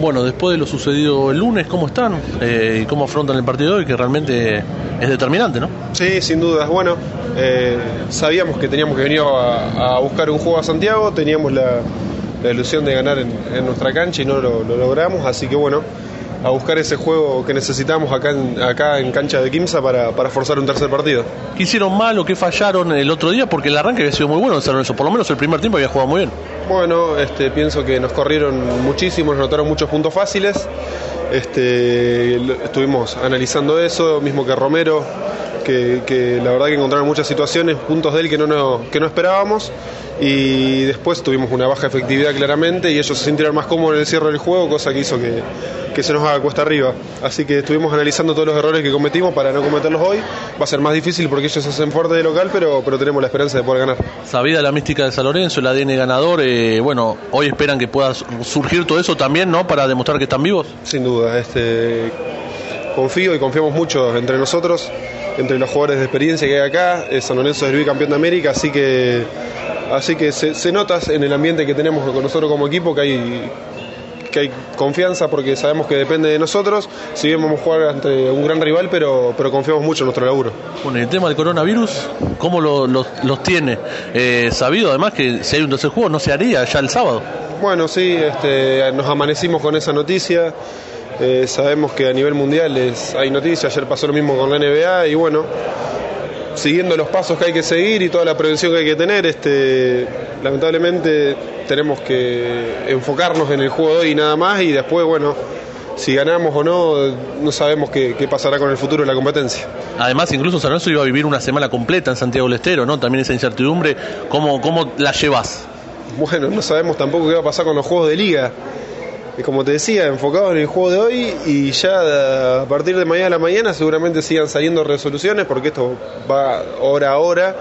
Bueno, después de lo sucedido el lunes, ¿cómo están? Eh, ¿Y cómo afrontan el partido de hoy? Que realmente es determinante, ¿no? Sí, sin dudas. Bueno, eh, sabíamos que teníamos que venir a, buscar un juego a Santiago, teníamos la, ilusión de ganar en, nuestra cancha y no lo logramos, así que bueno, a buscar ese juego que necesitamos acá en, acá en cancha de Quimsa para, para forzar un tercer partido. ¿Qué hicieron mal o qué fallaron el otro día? Porque el arranque había sido muy bueno en San Lorenzo, por lo menos el primer tiempo había jugado muy bien. Bueno, este, pienso que nos corrieron muchísimo, nos notaron muchos puntos fáciles. Este, estuvimos analizando eso, mismo que Romero, que, que la verdad que encontraron muchas situaciones, puntos de él que no, no- que no esperábamos. Y después tuvimos una baja efectividad claramente y ellos se sintieron más cómodos en el cierre del juego, cosa que hizo que, que se nos haga cuesta arriba. Así que estuvimos analizando todos los errores que cometimos para no cometerlos hoy. Va a ser más difícil porque ellos se hacen fuerte de local, pero, pero tenemos la esperanza de poder ganar. Sabida la mística de San Lorenzo, el ADN ganador, eh, bueno, hoy esperan que pueda surgir todo eso también, ¿no? Para demostrar que están vivos. Sin duda, este, confío y confiamos mucho entre nosotros, entre los jugadores de experiencia que hay acá. Eh, San Lorenzo es el bicampeón de América, así que, así que se, se nota en el ambiente que tenemos con nosotros como equipo que hay, que hay confianza porque sabemos que depende de nosotros. Si bien vamos a jugar ante un gran rival, pero, pero confiamos mucho en nuestro laburo. Bueno, y el tema del coronavirus, ¿cómo lo- los- los tiene? Eh, sabido además que si hay un tercer juego no se haría ya el sábado. Bueno, sí, este, nos amanecimos con esa noticia. Eh, sabemos que a nivel mundial es- hay noticias. Ayer pasó lo mismo con la NBA y bueno, siguiendo los pasos que hay que seguir y toda la prevención que hay que tener, este, lamentablemente tenemos que enfocarnos en el juego de hoy y nada más y después, bueno, si ganamos o no, no sabemos qué, qué pasará con el futuro de la competencia. Además, incluso San Lorenzo iba a vivir una semana completa en Santiago del Estero, ¿no? También esa incertidumbre, ¿cómo, cómo la llevas? Bueno, no sabemos tampoco qué va a pasar con los juegos de liga. Como te decía, enfocados en el juego de hoy y ya a partir de mañana a la mañana seguramente sigan saliendo resoluciones porque esto va hora a hora.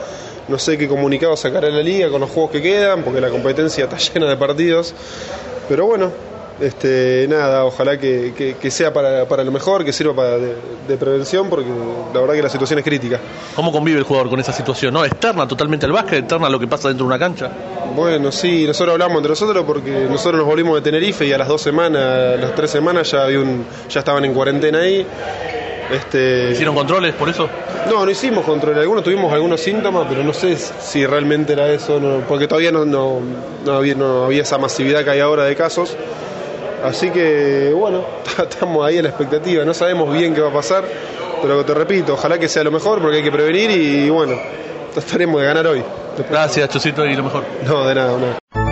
No sé qué comunicado sacará la liga con los juegos que quedan porque la competencia está llena de partidos. Pero bueno, este, nada, ojalá que, que- que sea para, para lo mejor, que sirva para de, de prevención porque la verdad que la situación es crítica. ¿Cómo convive el jugador con esa situación? ¿No? Externa totalmente al básquet, externa a lo que pasa dentro de una cancha. Bueno, sí, nosotros hablamos entre nosotros porque nosotros nos volvimos de Tenerife y a las dos semanas, a las tres semanas ya había un, ya estaban en cuarentena ahí. Este, ¿Hicieron controles por eso? no, no hicimos control. Algunos tuvimos algunos síntomas, pero no sé si realmente era eso, no, porque todavía no, no, no había, no había esa masividad que hay ahora de casos. Así que, bueno, estamos ahí a la expectativa. No sabemos bien qué va a pasar, pero te repito, ojalá que sea lo mejor porque hay que prevenir y, bueno, trataremos de ganar hoy. Gracias, Chocito, y lo mejor. No, de nada, nada.